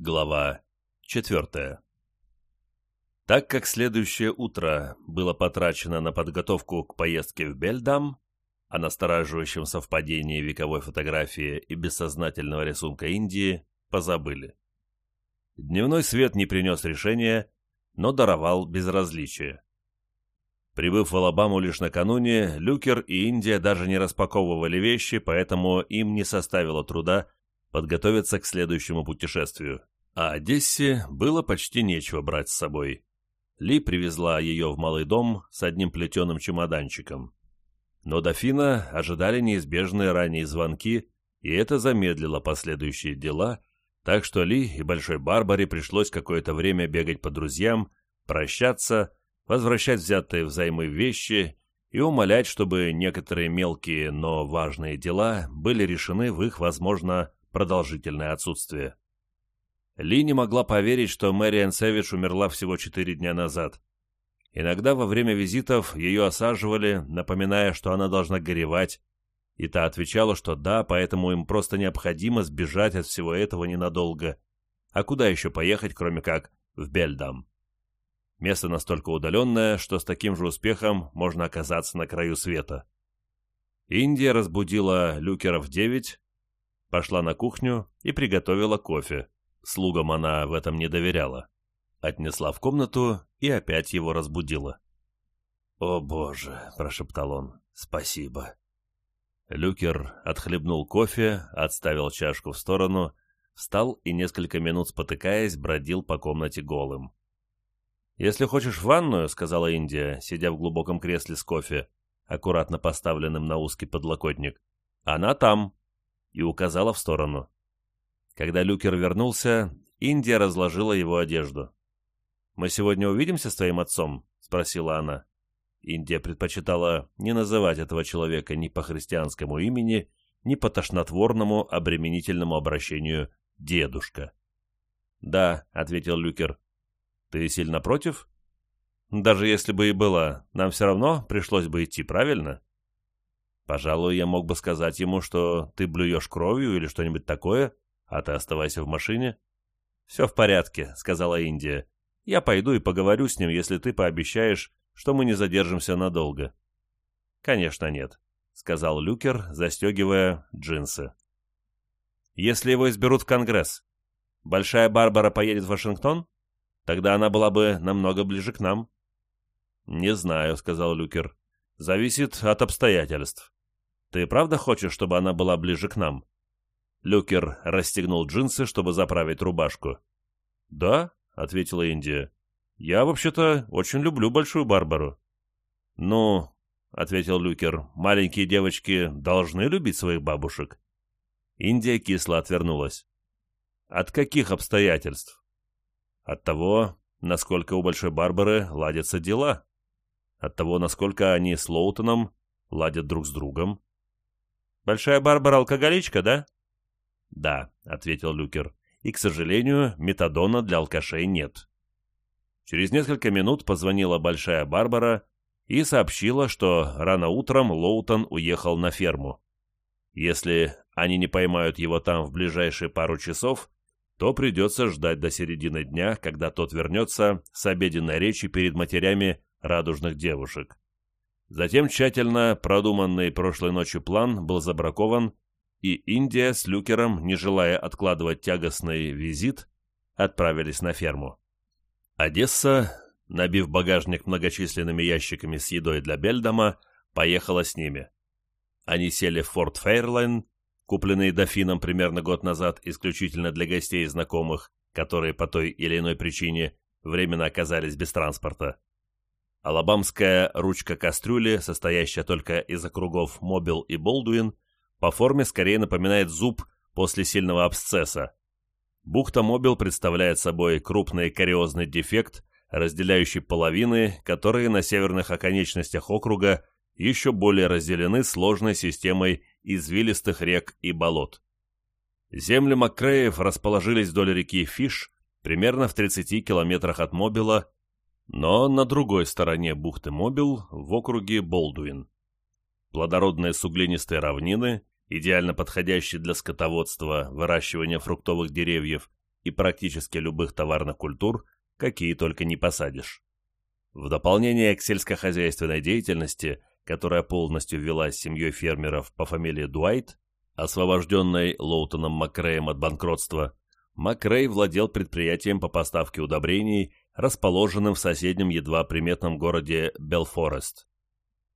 Глава четвертая Так как следующее утро было потрачено на подготовку к поездке в Бельдам, о настораживающем совпадении вековой фотографии и бессознательного рисунка Индии позабыли. Дневной свет не принес решения, но даровал безразличие. Прибыв в Алабаму лишь накануне, Люкер и Индия даже не распаковывали вещи, поэтому им не составило труда подготовиться к следующему путешествию. А Одессе было почти нечего брать с собой. Ли привезла ее в малый дом с одним плетеным чемоданчиком. Но дофина ожидали неизбежные ранние звонки, и это замедлило последующие дела, так что Ли и Большой Барбаре пришлось какое-то время бегать по друзьям, прощаться, возвращать взятые взаймы вещи и умолять, чтобы некоторые мелкие, но важные дела были решены в их, возможно, продолжительное отсутствие. Ли не могла поверить, что Мэриан Сэвидж умерла всего четыре дня назад. Иногда во время визитов ее осаживали, напоминая, что она должна горевать, и та отвечала, что да, поэтому им просто необходимо сбежать от всего этого ненадолго. А куда еще поехать, кроме как в Бельдам? Место настолько удаленное, что с таким же успехом можно оказаться на краю света. Индия разбудила Люкера в девять, пошла на кухню и приготовила кофе. Слугам она в этом не доверяла. Отнесла в комнату и опять его разбудила. «О, Боже!» — прошептал он. «Спасибо!» Люкер отхлебнул кофе, отставил чашку в сторону, встал и несколько минут спотыкаясь бродил по комнате голым. «Если хочешь ванную», — сказала Индия, сидя в глубоком кресле с кофе, аккуратно поставленным на узкий подлокотник, — «она там», и указала в сторону. Когда Люкер вернулся, Индия разложила его одежду. «Мы сегодня увидимся с твоим отцом?» — спросила она. Индия предпочитала не называть этого человека ни по христианскому имени, ни по тошнотворному обременительному обращению «дедушка». «Да», — ответил Люкер. «Ты сильно против?» «Даже если бы и была, нам все равно пришлось бы идти, правильно?» «Пожалуй, я мог бы сказать ему, что ты блюешь кровью или что-нибудь такое, а ты оставайся в машине». «Все в порядке», — сказала Индия. «Я пойду и поговорю с ним, если ты пообещаешь, что мы не задержимся надолго». «Конечно нет», — сказал Люкер, застегивая джинсы. «Если его изберут в Конгресс, Большая Барбара поедет в Вашингтон? Тогда она была бы намного ближе к нам». «Не знаю», — сказал Люкер. «Зависит от обстоятельств. Ты правда хочешь, чтобы она была ближе к нам?» Люкер расстегнул джинсы, чтобы заправить рубашку. «Да», — ответила Индия. «Я, вообще-то, очень люблю Большую Барбару». «Ну», — ответил Люкер, — «маленькие девочки должны любить своих бабушек». Индия кисло отвернулась. «От каких обстоятельств?» «От того, насколько у Большой Барбары ладятся дела. От того, насколько они с Лоутоном ладят друг с другом. Большая Барбара алкоголичка, да? Да, ответил Люкер. И, к сожалению, метадона для алкашей нет. Через несколько минут позвонила Большая Барбара и сообщила, что рано утром Лоутон уехал на ферму. Если они не поймают его там в ближайшие пару часов, то придется ждать до середины дня, когда тот вернется с обеденной речи перед матерями радужных девушек. Затем тщательно продуманный прошлой ночью план был забракован, и Индия с Люкером, не желая откладывать тягостный визит, отправились на ферму. Одесса, набив багажник многочисленными ящиками с едой для Бельдома, поехала с ними. Они сели в Ford Fairlane, купленный дофином примерно год назад исключительно для гостей и знакомых, которые по той или иной причине временно оказались без транспорта. Алабамская ручка кастрюли, состоящая только из округов Мобил и Болдуин, по форме скорее напоминает зуб после сильного абсцесса. Бухта Мобил представляет собой крупный кариозный дефект, разделяющий половины, которые на северных оконечностях округа еще более разделены сложной системой извилистых рек и болот. Земли Маккреев расположились вдоль реки Фиш, примерно в 30 километрах от Мобила, но на другой стороне бухты Мобил, в округе Болдуин. Плодородные суглинистые равнины, идеально подходящие для скотоводства, выращивания фруктовых деревьев, и практически любых товарных культур, какие только не посадишь. В дополнение к сельскохозяйственной деятельности, которая полностью велась семьей фермеров по фамилии Дуайт, освобожденной Лоутоном Макреем от банкротства, Макрей владел предприятием по поставке удобрений, расположенным в соседнем едва приметном городе Белфорест.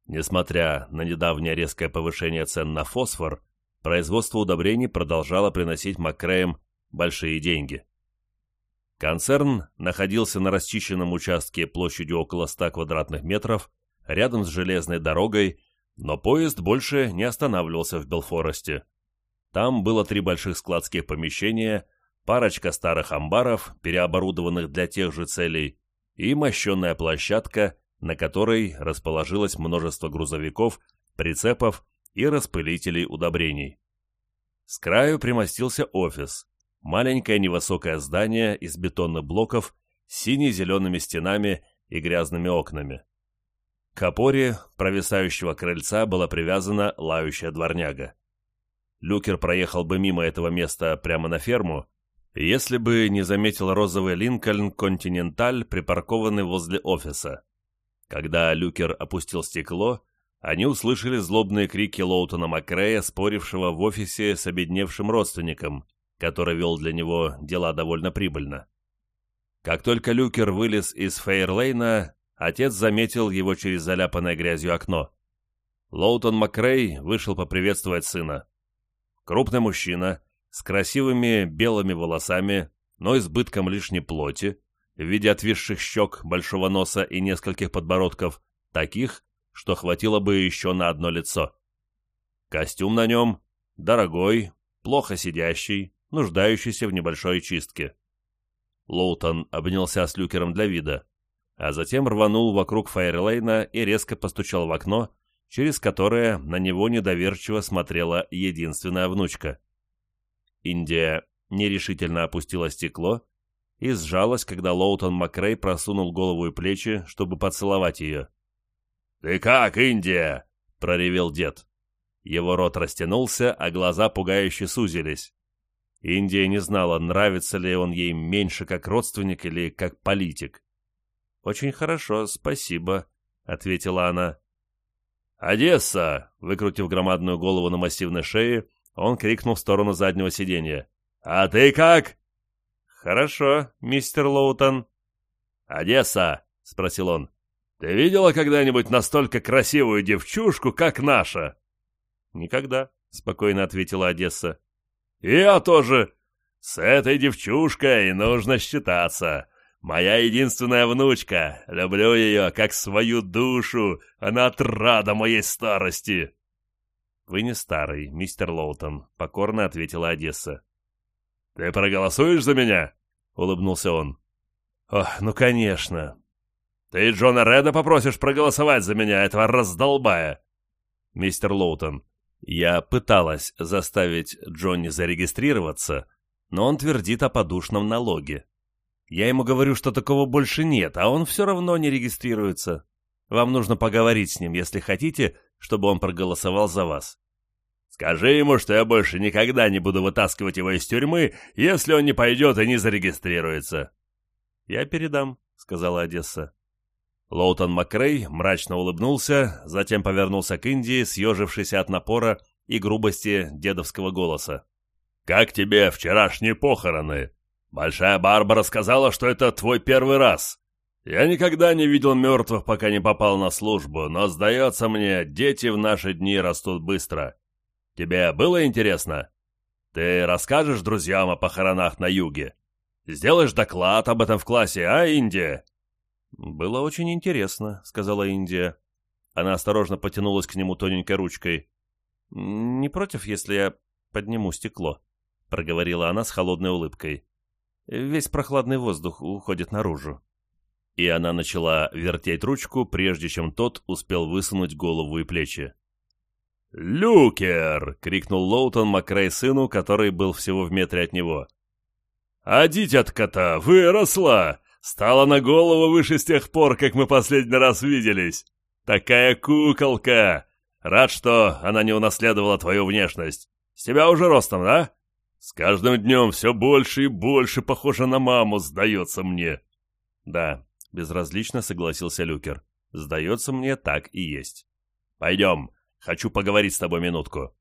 Несмотря на недавнее резкое повышение цен на фосфор, производство удобрений продолжало приносить Макреям большие деньги. Концерн находился на расчищенном участке площадью около 100 квадратных метров, рядом с железной дорогой, но поезд больше не останавливался в Белфоресте. Там было три больших складских помещения, парочка старых амбаров, переоборудованных для тех же целей, и мощенная площадка, на которой расположилось множество грузовиков, прицепов и распылителей удобрений. С краю примостился офис, маленькое невысокое здание из бетонных блоков с сине-зелеными стенами и грязными окнами. К опоре провисающего крыльца была привязана лающая дворняга. Люкер проехал бы мимо этого места прямо на ферму, если бы не заметил розовый Линкольн Континенталь, припаркованный возле офиса. Когда Люкер опустил стекло, они услышали злобные крики Лоутона Макрея, спорившего в офисе с обедневшим родственником, который вел для него дела довольно прибыльно. Как только Люкер вылез из Фейерлейна, отец заметил его через заляпанное грязью окно. Лоутон Макрей вышел поприветствовать сына. Крупный мужчина, с красивыми белыми волосами, но избытком лишней плоти, в виде отвисших щек, большого носа и нескольких подбородков, таких, что хватило бы еще на одно лицо. Костюм на нем дорогой, плохо сидящий, нуждающийся в небольшой чистке. Лоутон обнялся с люкером для вида, а затем рванул вокруг Файрлейна и резко постучал в окно, через которое на него недоверчиво смотрела единственная внучка. Индия нерешительно опустила стекло и сжалась, когда Лоутон Макрей просунул голову и плечи, чтобы поцеловать ее. «Ты как, Индия?» — проревел дед. Его рот растянулся, а глаза пугающе сузились. Индия не знала, нравится ли он ей меньше как родственник или как политик. «Очень хорошо, спасибо», — ответила она. «Одесса!» — выкрутив громадную голову на массивной шее, он крикнул в сторону заднего сиденья. «А ты как?» «Хорошо, мистер Лоутон». «Одесса!» — спросил он. «Ты видела когда-нибудь настолько красивую девчушку, как наша?» «Никогда», — спокойно ответила Одесса. «Я тоже. С этой девчушкой нужно считаться. Моя единственная внучка. Люблю ее, как свою душу. Она отрада моей старости». «Вы не старый, мистер Лоутон», — покорно ответила Одесса. «Ты проголосуешь за меня?» — улыбнулся он. «Ох, ну конечно. Ты Джона Реда попросишь проголосовать за меня, этого раздолбая!» «Мистер Лоутон, я пыталась заставить Джонни зарегистрироваться, но он твердит о подушном налоге. Я ему говорю, что такого больше нет, а он все равно не регистрируется. Вам нужно поговорить с ним, если хотите, чтобы он проголосовал за вас. Скажи ему, что я больше никогда не буду вытаскивать его из тюрьмы, если он не пойдет и не зарегистрируется. Я передам, сказала Одесса. Лоутон Макрей мрачно улыбнулся, затем повернулся к Индии, съежившийся от напора и грубости дедовского голоса. «Как тебе вчерашние похороны? Большая Барбара сказала, что это твой первый раз. Я никогда не видел мертвых, пока не попал на службу, но, сдается мне, дети в наши дни растут быстро. Тебе было интересно? Ты расскажешь друзьям о похоронах на юге? Сделаешь доклад об этом в классе, а, Индия?» «Было очень интересно», — сказала Индия. Она осторожно потянулась к нему тоненькой ручкой. «Не против, если я подниму стекло?» — проговорила она с холодной улыбкой. «Весь прохладный воздух уходит наружу». И она начала вертеть ручку, прежде чем тот успел высунуть голову и плечи. «Люкер!» — крикнул Лоутон Макрей сыну, который был всего в метре от него. «А дитятка-то выросла! Стала на голову выше с тех пор, как мы последний раз виделись! Такая куколка! Рад, что она не унаследовала твою внешность. С тебя уже ростом, да? С каждым днем все больше и больше похоже на маму, сдается мне. Да, безразлично согласился Люкер. Сдается мне, так и есть. Пойдем, хочу поговорить с тобой минутку.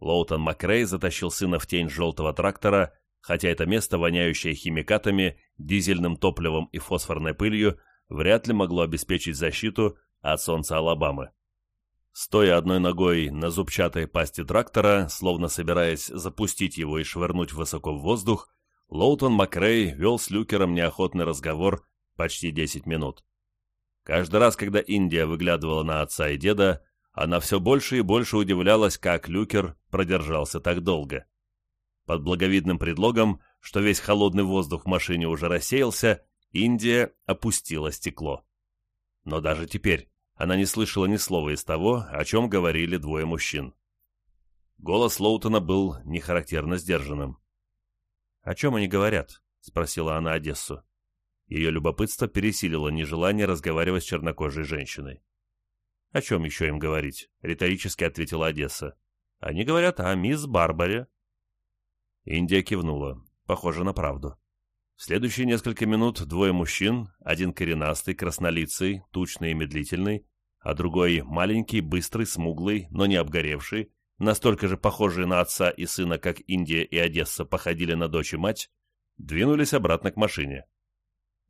Лоутон Макрей затащил сына в тень желтого трактора, хотя это место, воняющее химикатами, дизельным топливом и фосфорной пылью, вряд ли могло обеспечить защиту от солнца Алабамы. Стоя одной ногой на зубчатой пасти трактора, словно собираясь запустить его и швырнуть высоко в воздух, Лоутон Макрей вел с Люкером неохотный разговор почти 10 минут. Каждый раз, когда Индия выглядывала на отца и деда, она все больше и больше удивлялась, как Люкер продержался так долго. Под благовидным предлогом, что весь холодный воздух в машине уже рассеялся, Индия опустила стекло. Но даже теперь она не слышала ни слова из того, о чем говорили двое мужчин. Голос Лоутона был нехарактерно сдержанным. «О чем они говорят?» — спросила она Одессу. Ее любопытство пересилило нежелание разговаривать с чернокожей женщиной. «О чем еще им говорить?» — риторически ответила Одесса. «Они говорят о мисс Барбаре». Индия кивнула. Похоже на правду. В следующие несколько минут двое мужчин, один коренастый, краснолицый, тучный и медлительный, а другой маленький, быстрый, смуглый, но не обгоревший, настолько же похожие на отца и сына, как Индия и Одесса походили на дочь и мать, двинулись обратно к машине.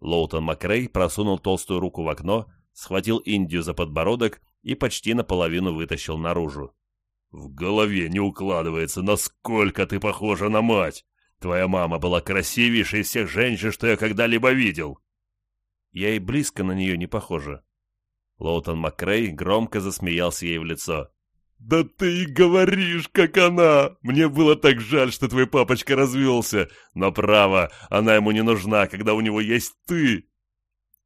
Лоутон Макрей просунул толстую руку в окно, схватил Индию за подбородок и почти наполовину вытащил наружу. «В голове не укладывается, насколько ты похожа на мать!» Твоя мама была красивейшей из всех женщин, что я когда-либо видел. Я и близко на нее не похожа. Лоутон Макрей громко засмеялся ей в лицо. «Да ты и говоришь, как она! Мне было так жаль, что твой папочка развелся, но право, она ему не нужна, когда у него есть ты!»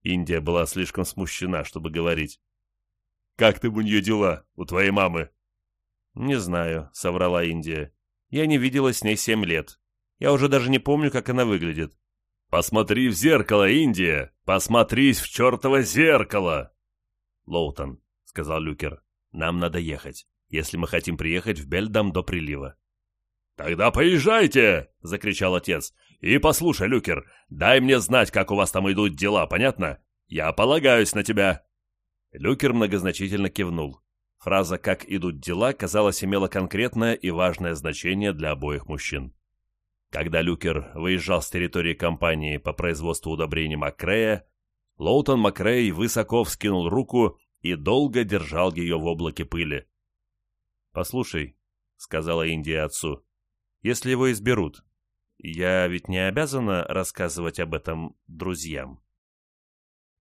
Индия была слишком смущена, чтобы говорить. «Как ты у нее дела, у твоей мамы?» «Не знаю», — соврала Индия. «Я не виделась с ней семь лет. Я уже даже не помню, как она выглядит. «Посмотри в зеркало, Индия! Посмотрись в чертово зеркало!» «Лоутон», — сказал Люкер, — «нам надо ехать, если мы хотим приехать в Бельдам до прилива». «Тогда поезжайте!» — закричал отец. «И послушай, Люкер, дай мне знать, как у вас там идут дела, понятно? Я полагаюсь на тебя!» Люкер многозначительно кивнул. Фраза «как идут дела» казалось имела конкретное и важное значение для обоих мужчин. Когда Люкер выезжал с территории компании по производству удобрений Макрея, Лоутон Макрей высоко вскинул руку и долго держал ее в облаке пыли. «Послушай», — сказала Индия отцу, — «если его изберут, я ведь не обязана рассказывать об этом друзьям».